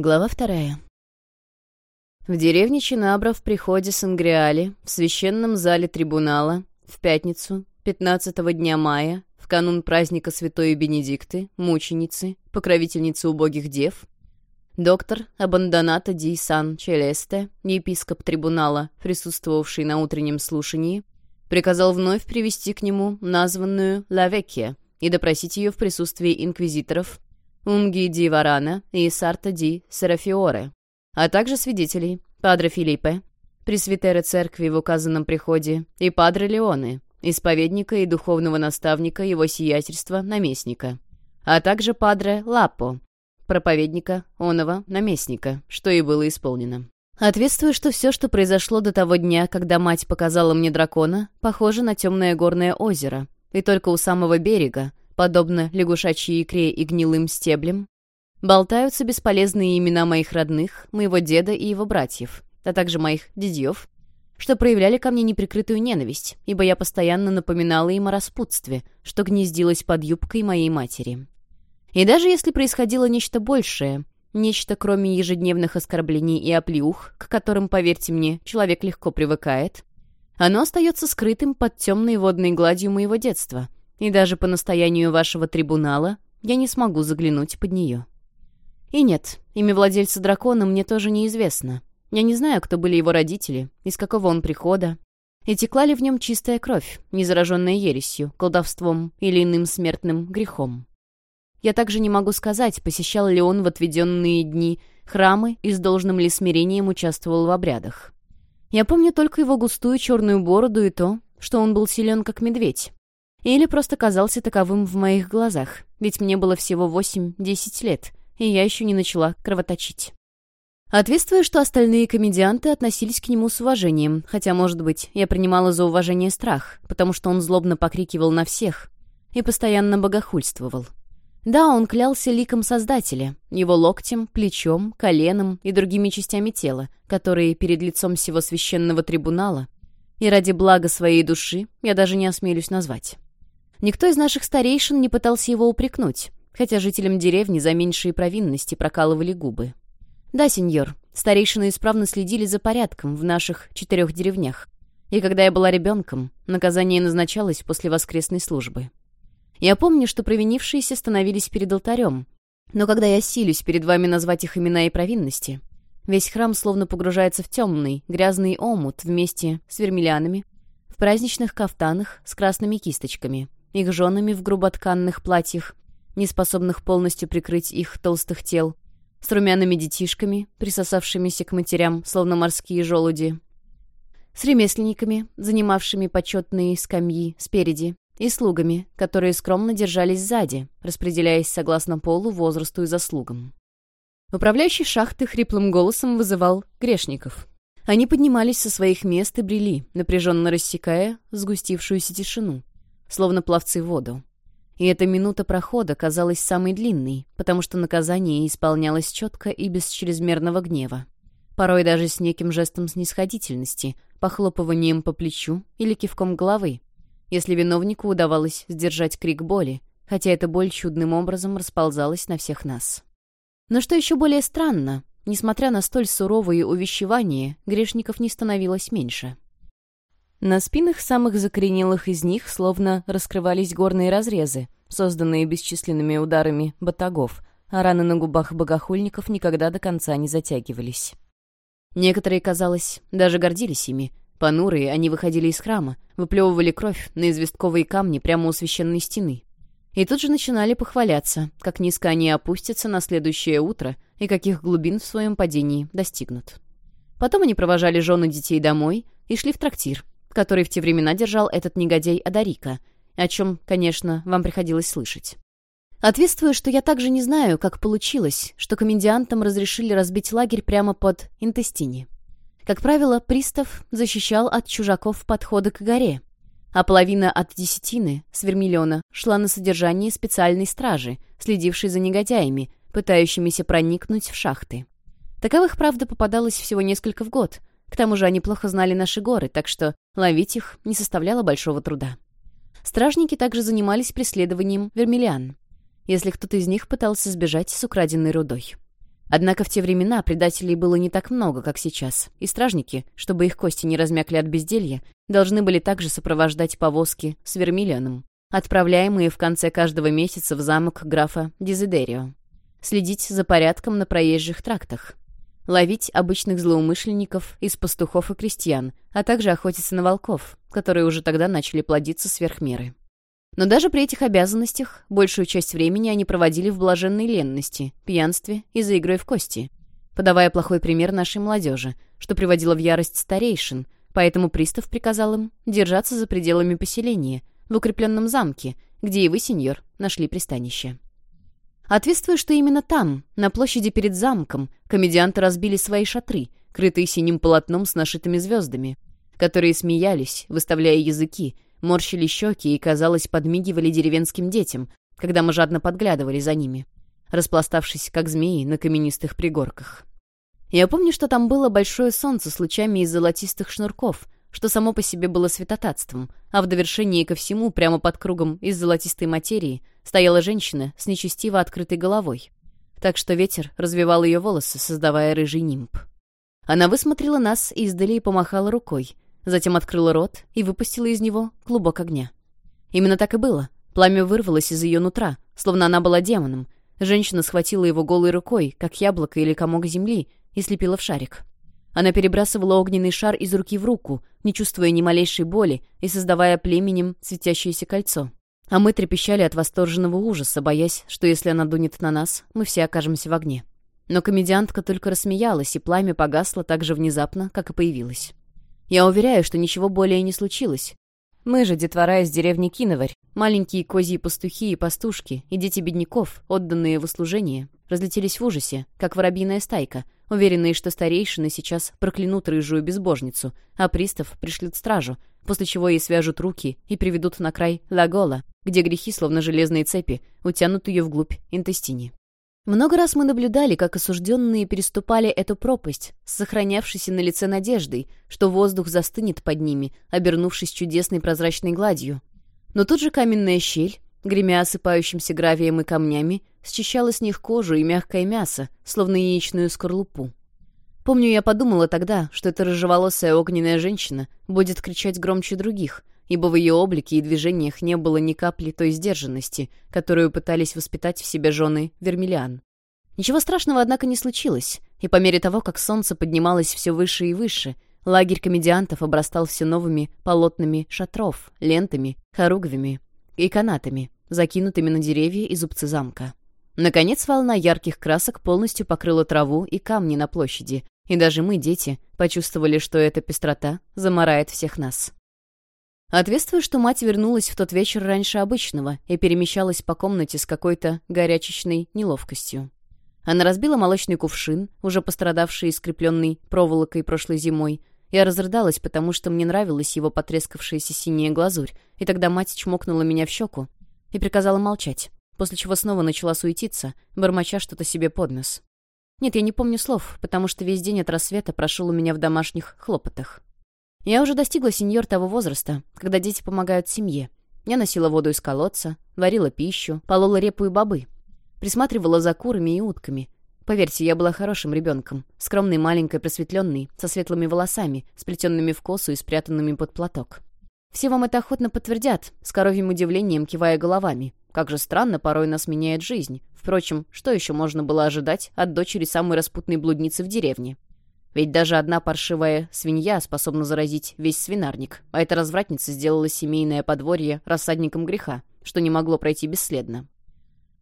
Глава вторая. В деревне Чинабра в приходе Сангриали, в священном зале трибунала, в пятницу, 15 дня мая, в канун праздника Святой Бенедикты, мученицы, покровительницы убогих дев, доктор Абандоната Ди Сан Челесте, епископ трибунала, присутствовавший на утреннем слушании, приказал вновь привести к нему названную Лавекия и допросить ее в присутствии инквизиторов Унги Ди Варана и Сарта Ди Серафиоре, а также свидетелей Падре Филиппе, пресвитера церкви в указанном приходе, и Падре Леоне, исповедника и духовного наставника его сиятельства, наместника, а также Падре Лаппо, проповедника, оного, наместника, что и было исполнено. Ответствую, что все, что произошло до того дня, когда мать показала мне дракона, похоже на темное горное озеро, и только у самого берега, подобно лягушачьей икре и гнилым стеблям, болтаются бесполезные имена моих родных, моего деда и его братьев, а также моих дядьев, что проявляли ко мне неприкрытую ненависть, ибо я постоянно напоминала им о распутстве, что гнездилось под юбкой моей матери. И даже если происходило нечто большее, нечто кроме ежедневных оскорблений и оплеух, к которым, поверьте мне, человек легко привыкает, оно остается скрытым под темной водной гладью моего детства, и даже по настоянию вашего трибунала я не смогу заглянуть под нее. И нет, имя владельца дракона мне тоже неизвестно. Я не знаю, кто были его родители, из какого он прихода, и текла ли в нем чистая кровь, не зараженная ересью, колдовством или иным смертным грехом. Я также не могу сказать, посещал ли он в отведенные дни храмы и с должным ли смирением участвовал в обрядах. Я помню только его густую черную бороду и то, что он был силен как медведь. Или просто казался таковым в моих глазах, ведь мне было всего 8-10 лет, и я еще не начала кровоточить. Ответствуя, что остальные комедианты относились к нему с уважением, хотя, может быть, я принимала за уважение страх, потому что он злобно покрикивал на всех и постоянно богохульствовал. Да, он клялся ликом Создателя, его локтем, плечом, коленом и другими частями тела, которые перед лицом всего священного трибунала, и ради блага своей души я даже не осмелюсь назвать. Никто из наших старейшин не пытался его упрекнуть, хотя жителям деревни за меньшие провинности прокалывали губы. Да, сеньор, старейшины исправно следили за порядком в наших четырех деревнях, и когда я была ребенком, наказание назначалось после воскресной службы. Я помню, что провинившиеся становились перед алтарем, но когда я силюсь перед вами назвать их имена и провинности, весь храм словно погружается в темный, грязный омут вместе с вермилянами, в праздничных кафтанах с красными кисточками, их женами в груботканных платьях, не способных полностью прикрыть их толстых тел, с румяными детишками, присосавшимися к матерям, словно морские желуди, с ремесленниками, занимавшими почетные скамьи спереди, и слугами, которые скромно держались сзади, распределяясь согласно полу, возрасту и заслугам. Управляющий шахты хриплым голосом вызывал грешников. Они поднимались со своих мест и брели, напряженно рассекая сгустившуюся тишину, словно пловцы в воду. И эта минута прохода казалась самой длинной, потому что наказание исполнялось четко и без чрезмерного гнева. Порой даже с неким жестом снисходительности, похлопыванием по плечу или кивком головы, если виновнику удавалось сдержать крик боли, хотя эта боль чудным образом расползалась на всех нас. Но что еще более странно, несмотря на столь суровые увещевания, грешников не становилось меньше. На спинах самых закоренелых из них словно раскрывались горные разрезы, созданные бесчисленными ударами батагов, а раны на губах богохульников никогда до конца не затягивались. Некоторые, казалось, даже гордились ими, Понурые, они выходили из храма, выплевывали кровь на известковые камни прямо у священной стены. И тут же начинали похваляться, как низко они опустятся на следующее утро и каких глубин в своем падении достигнут. Потом они провожали жены детей домой и шли в трактир, который в те времена держал этот негодяй Адарика, о чем, конечно, вам приходилось слышать. Ответствую, что я также не знаю, как получилось, что комедиантам разрешили разбить лагерь прямо под Интестини. Как правило, пристав защищал от чужаков подходы к горе, а половина от десятины, с вермиллиона, шла на содержание специальной стражи, следившей за негодяями, пытающимися проникнуть в шахты. Таковых, правда, попадалось всего несколько в год. К тому же они плохо знали наши горы, так что ловить их не составляло большого труда. Стражники также занимались преследованием вермиллиан, если кто-то из них пытался сбежать с украденной рудой. Однако в те времена предателей было не так много, как сейчас, и стражники, чтобы их кости не размякли от безделья, должны были также сопровождать повозки с вермиллионом, отправляемые в конце каждого месяца в замок графа Дизидерио. Следить за порядком на проезжих трактах. Ловить обычных злоумышленников из пастухов и крестьян, а также охотиться на волков, которые уже тогда начали плодиться сверх меры. Но даже при этих обязанностях большую часть времени они проводили в блаженной ленности, пьянстве и за игрой в кости, подавая плохой пример нашей молодежи, что приводило в ярость старейшин, поэтому пристав приказал им держаться за пределами поселения, в укрепленном замке, где и вы, сеньор, нашли пристанище. Ответствуя, что именно там, на площади перед замком, комедианты разбили свои шатры, крытые синим полотном с нашитыми звездами, которые смеялись, выставляя языки, морщили щеки и, казалось, подмигивали деревенским детям, когда мы жадно подглядывали за ними, распластавшись, как змеи, на каменистых пригорках. Я помню, что там было большое солнце с лучами из золотистых шнурков, что само по себе было святотатством, а в довершении ко всему, прямо под кругом из золотистой материи, стояла женщина с нечестиво открытой головой. Так что ветер развивал ее волосы, создавая рыжий нимб. Она высмотрела нас издали и помахала рукой, затем открыла рот и выпустила из него клубок огня. Именно так и было. Пламя вырвалось из ее нутра, словно она была демоном. Женщина схватила его голой рукой, как яблоко или комок земли, и слепила в шарик. Она перебрасывала огненный шар из руки в руку, не чувствуя ни малейшей боли и создавая племенем светящееся кольцо. А мы трепещали от восторженного ужаса, боясь, что если она дунет на нас, мы все окажемся в огне. Но комедиантка только рассмеялась, и пламя погасло так же внезапно, как и появилось. Я уверяю, что ничего более не случилось. Мы же, детвора из деревни Киноварь, маленькие козьи пастухи и пастушки, и дети бедняков, отданные в услужение, разлетелись в ужасе, как воробьиная стайка, уверенные, что старейшины сейчас проклянут рыжую безбожницу, а пристав пришлют стражу, после чего ей свяжут руки и приведут на край Лагола, где грехи, словно железные цепи, утянут ее вглубь интестини. Много раз мы наблюдали, как осужденные переступали эту пропасть с сохранявшейся на лице надеждой, что воздух застынет под ними, обернувшись чудесной прозрачной гладью. Но тут же каменная щель, гремя осыпающимся гравием и камнями, счищала с них кожу и мягкое мясо, словно яичную скорлупу. Помню, я подумала тогда, что эта рыжеволосая огненная женщина будет кричать громче других, ибо в ее облике и движениях не было ни капли той сдержанности, которую пытались воспитать в себе жены Вермиллиан. Ничего страшного, однако, не случилось, и по мере того, как солнце поднималось все выше и выше, лагерь комедиантов обрастал все новыми полотнами шатров, лентами, хоругвями и канатами, закинутыми на деревья и зубцы замка. Наконец, волна ярких красок полностью покрыла траву и камни на площади, и даже мы, дети, почувствовали, что эта пестрота заморает всех нас. Ответствую, что мать вернулась в тот вечер раньше обычного и перемещалась по комнате с какой-то горячечной неловкостью. Она разбила молочный кувшин, уже пострадавший и скрепленный проволокой прошлой зимой. Я разрыдалась, потому что мне нравилась его потрескавшаяся синяя глазурь, и тогда мать чмокнула меня в щеку и приказала молчать, после чего снова начала суетиться, бормоча что-то себе под нос. Нет, я не помню слов, потому что весь день от рассвета прошел у меня в домашних хлопотах. Я уже достигла сеньор того возраста, когда дети помогают семье. Я носила воду из колодца, варила пищу, полола репу и бобы. Присматривала за курами и утками. Поверьте, я была хорошим ребенком, скромной, маленькой, просветленной, со светлыми волосами, сплетенными в косу и спрятанными под платок. Все вам это охотно подтвердят, с коровьим удивлением кивая головами. Как же странно порой нас меняет жизнь. Впрочем, что еще можно было ожидать от дочери самой распутной блудницы в деревне? Ведь даже одна паршивая свинья способна заразить весь свинарник, а эта развратница сделала семейное подворье рассадником греха, что не могло пройти бесследно.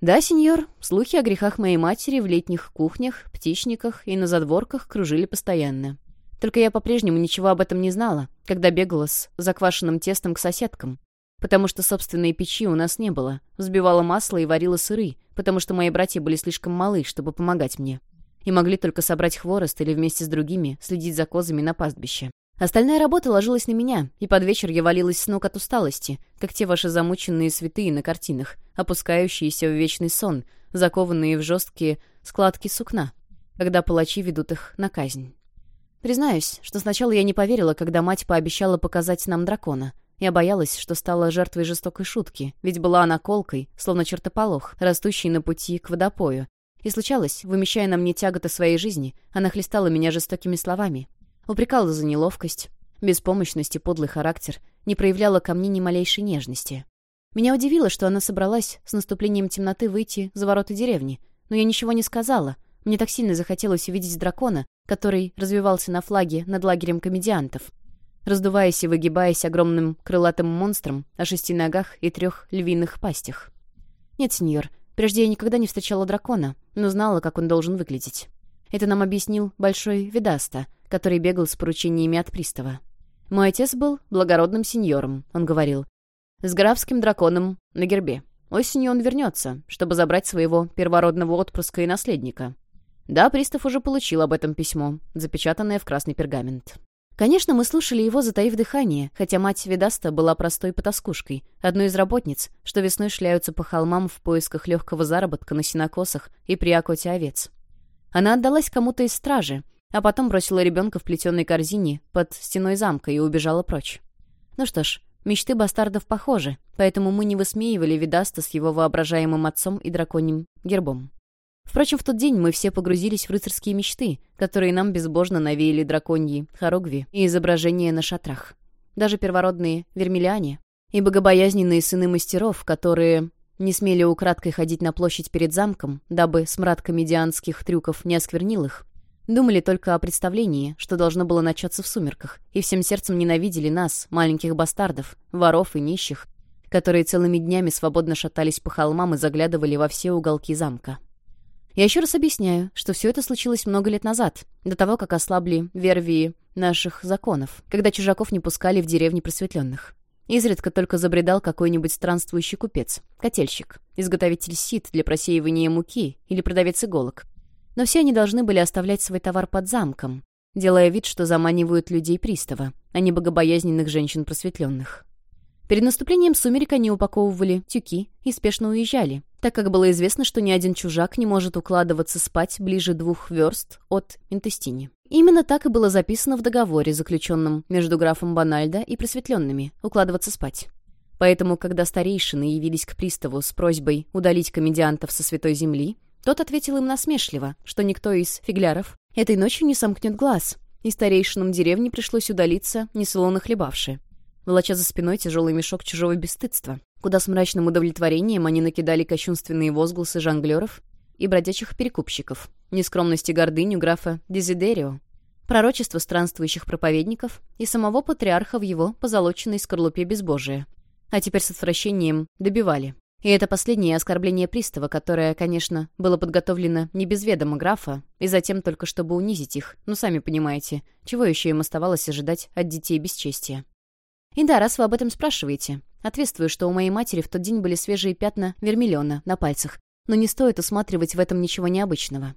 Да, сеньор, слухи о грехах моей матери в летних кухнях, птичниках и на задворках кружили постоянно. Только я по-прежнему ничего об этом не знала, когда бегала с заквашенным тестом к соседкам, потому что собственной печи у нас не было, взбивала масло и варила сыры, потому что мои братья были слишком малы, чтобы помогать мне и могли только собрать хворост или вместе с другими следить за козами на пастбище. Остальная работа ложилась на меня, и под вечер я валилась с ног от усталости, как те ваши замученные святые на картинах, опускающиеся в вечный сон, закованные в жесткие складки сукна, когда палачи ведут их на казнь. Признаюсь, что сначала я не поверила, когда мать пообещала показать нам дракона. Я боялась, что стала жертвой жестокой шутки, ведь была она колкой, словно чертополох, растущей на пути к водопою, И случалось, вымещая на мне тяготы своей жизни, она хлестала меня жестокими словами. Упрекала за неловкость, беспомощность и подлый характер, не проявляла ко мне ни малейшей нежности. Меня удивило, что она собралась с наступлением темноты выйти за ворота деревни, но я ничего не сказала. Мне так сильно захотелось увидеть дракона, который развивался на флаге над лагерем комедиантов. Раздуваясь и выгибаясь огромным крылатым монстром о шести ногах и трех львиных пастях. Нет, сеньор, прежде я никогда не встречала дракона, но знала, как он должен выглядеть. Это нам объяснил Большой Видаста, который бегал с поручениями от пристава. Мой отец был благородным сеньором, он говорил, с графским драконом на гербе. Осенью он вернется, чтобы забрать своего первородного отпрыска и наследника. Да, пристав уже получил об этом письмо, запечатанное в красный пергамент. Конечно, мы слушали его, затаив дыхание, хотя мать Ведаста была простой потаскушкой, одной из работниц, что весной шляются по холмам в поисках легкого заработка на синокосах и при окоте овец. Она отдалась кому-то из стражи, а потом бросила ребенка в плетеной корзине под стеной замка и убежала прочь. Ну что ж, Мечты бастардов похожи, поэтому мы не высмеивали Видаста с его воображаемым отцом и драконьим гербом. Впрочем, в тот день мы все погрузились в рыцарские мечты, которые нам безбожно навеяли драконьи, хорогви и изображения на шатрах. Даже первородные вермиляне и богобоязненные сыны мастеров, которые не смели украдкой ходить на площадь перед замком, дабы смрад комедианских трюков не осквернил их, Думали только о представлении, что должно было начаться в сумерках, и всем сердцем ненавидели нас, маленьких бастардов, воров и нищих, которые целыми днями свободно шатались по холмам и заглядывали во все уголки замка. Я еще раз объясняю, что все это случилось много лет назад, до того, как ослабли вервии наших законов, когда чужаков не пускали в деревни просветленных. Изредка только забредал какой-нибудь странствующий купец, котельщик, изготовитель сит для просеивания муки или продавец иголок, но все они должны были оставлять свой товар под замком, делая вид, что заманивают людей пристава, а не богобоязненных женщин просветленных. Перед наступлением сумерек они упаковывали тюки и спешно уезжали, так как было известно, что ни один чужак не может укладываться спать ближе двух верст от Интестини. Именно так и было записано в договоре, заключенном между графом Банальдо и просветленными, укладываться спать. Поэтому, когда старейшины явились к приставу с просьбой удалить комедиантов со Святой Земли, тот ответил им насмешливо, что никто из фигляров этой ночью не сомкнет глаз, и старейшинам деревни пришлось удалиться, несолоно хлебавши, волоча за спиной тяжелый мешок чужого бесстыдства, куда с мрачным удовлетворением они накидали кощунственные возгласы жонглеров и бродячих перекупщиков, нескромность и гордыню графа Дезидерио, пророчество странствующих проповедников и самого патриарха в его позолоченной скорлупе безбожия. А теперь с отвращением добивали. И это последнее оскорбление пристава, которое, конечно, было подготовлено не без ведома графа, и затем только чтобы унизить их, ну, сами понимаете, чего еще им оставалось ожидать от детей бесчестия. И да, раз вы об этом спрашиваете, ответствую, что у моей матери в тот день были свежие пятна вермиллиона на пальцах, но не стоит усматривать в этом ничего необычного.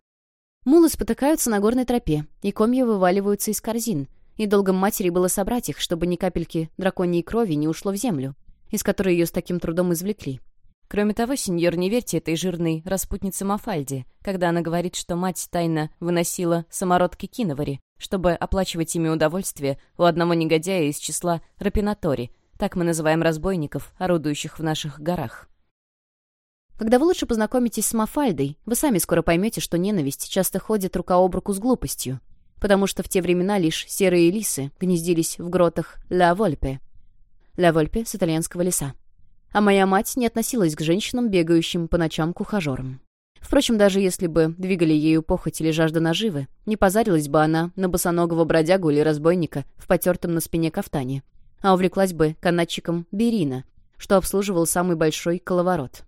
Мулы спотыкаются на горной тропе, и комья вываливаются из корзин, и долгом матери было собрать их, чтобы ни капельки драконьей крови не ушло в землю, из которой ее с таким трудом извлекли. Кроме того, сеньор, не верьте этой жирной распутнице Мафальде, когда она говорит, что мать тайно выносила самородки киновари, чтобы оплачивать ими удовольствие у одного негодяя из числа рапинатори, так мы называем разбойников, орудующих в наших горах. Когда вы лучше познакомитесь с Мафальдой, вы сами скоро поймете, что ненависть часто ходит рука об руку с глупостью, потому что в те времена лишь серые лисы гнездились в гротах Ла Вольпе. Ла Вольпе с итальянского леса а моя мать не относилась к женщинам, бегающим по ночам к ухажерам. Впрочем, даже если бы двигали ею похоть или жажда наживы, не позарилась бы она на босоногого бродягу или разбойника в потертом на спине кафтане, а увлеклась бы канатчиком Берина, что обслуживал самый большой коловорот.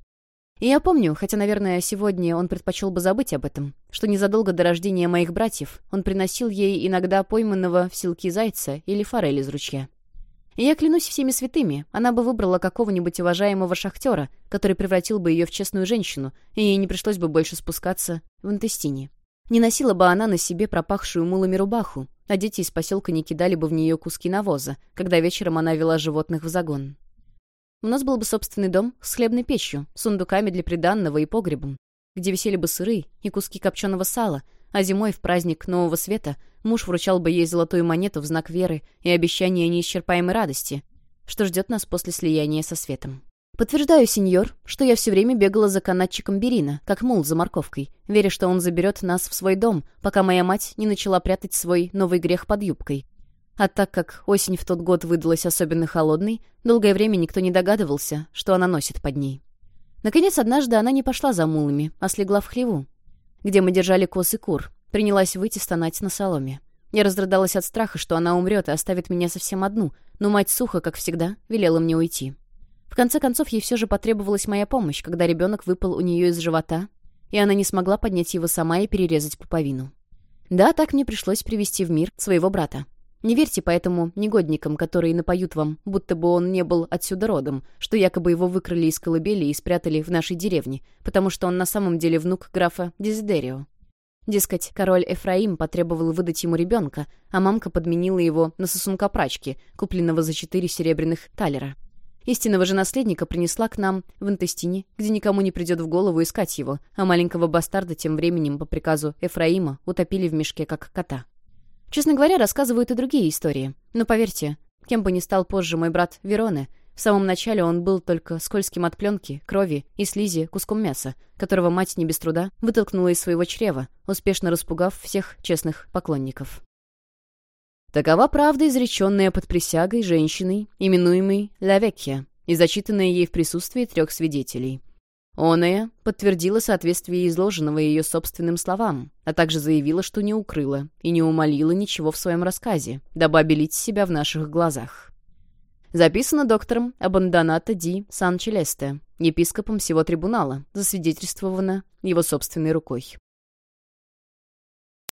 И я помню, хотя, наверное, сегодня он предпочел бы забыть об этом, что незадолго до рождения моих братьев он приносил ей иногда пойманного в силки зайца или форель из ручья. И я клянусь всеми святыми, она бы выбрала какого-нибудь уважаемого шахтера, который превратил бы ее в честную женщину, и ей не пришлось бы больше спускаться в интестине. Не носила бы она на себе пропахшую мулами рубаху, а дети из поселка не кидали бы в нее куски навоза, когда вечером она вела животных в загон. У нас был бы собственный дом с хлебной печью, сундуками для приданного и погребом, где висели бы сыры и куски копченого сала, а зимой в праздник Нового Света муж вручал бы ей золотую монету в знак веры и обещания неисчерпаемой радости, что ждет нас после слияния со светом. Подтверждаю, сеньор, что я все время бегала за канатчиком Берина, как мул за морковкой, веря, что он заберет нас в свой дом, пока моя мать не начала прятать свой новый грех под юбкой. А так как осень в тот год выдалась особенно холодной, долгое время никто не догадывался, что она носит под ней. Наконец, однажды она не пошла за мулами, а слегла в хлеву, где мы держали коз и кур, принялась выйти стонать на соломе. Я разрыдалась от страха, что она умрет и оставит меня совсем одну, но мать сухо, как всегда, велела мне уйти. В конце концов, ей все же потребовалась моя помощь, когда ребенок выпал у нее из живота, и она не смогла поднять его сама и перерезать пуповину. Да, так мне пришлось привести в мир своего брата. Не верьте поэтому негодникам, которые напоют вам, будто бы он не был отсюда родом, что якобы его выкрали из колыбели и спрятали в нашей деревне, потому что он на самом деле внук графа Дезидерио. Дескать, король Эфраим потребовал выдать ему ребенка, а мамка подменила его на сосунка прачки, купленного за четыре серебряных талера. Истинного же наследника принесла к нам в Интестине, где никому не придет в голову искать его, а маленького бастарда тем временем по приказу Эфраима утопили в мешке как кота. Честно говоря, рассказывают и другие истории. Но поверьте, кем бы ни стал позже мой брат Вероне, в самом начале он был только скользким от пленки, крови и слизи куском мяса, которого мать не без труда вытолкнула из своего чрева, успешно распугав всех честных поклонников. Такова правда, изреченная под присягой женщиной, именуемой Лавекья, и зачитанная ей в присутствии трех свидетелей. Оная подтвердила соответствие изложенного ее собственным словам, а также заявила, что не укрыла и не умолила ничего в своем рассказе, дабы обелить себя в наших глазах. Записано доктором Абандоната Ди Сан-Челесте, епископом всего трибунала, засвидетельствовано его собственной рукой.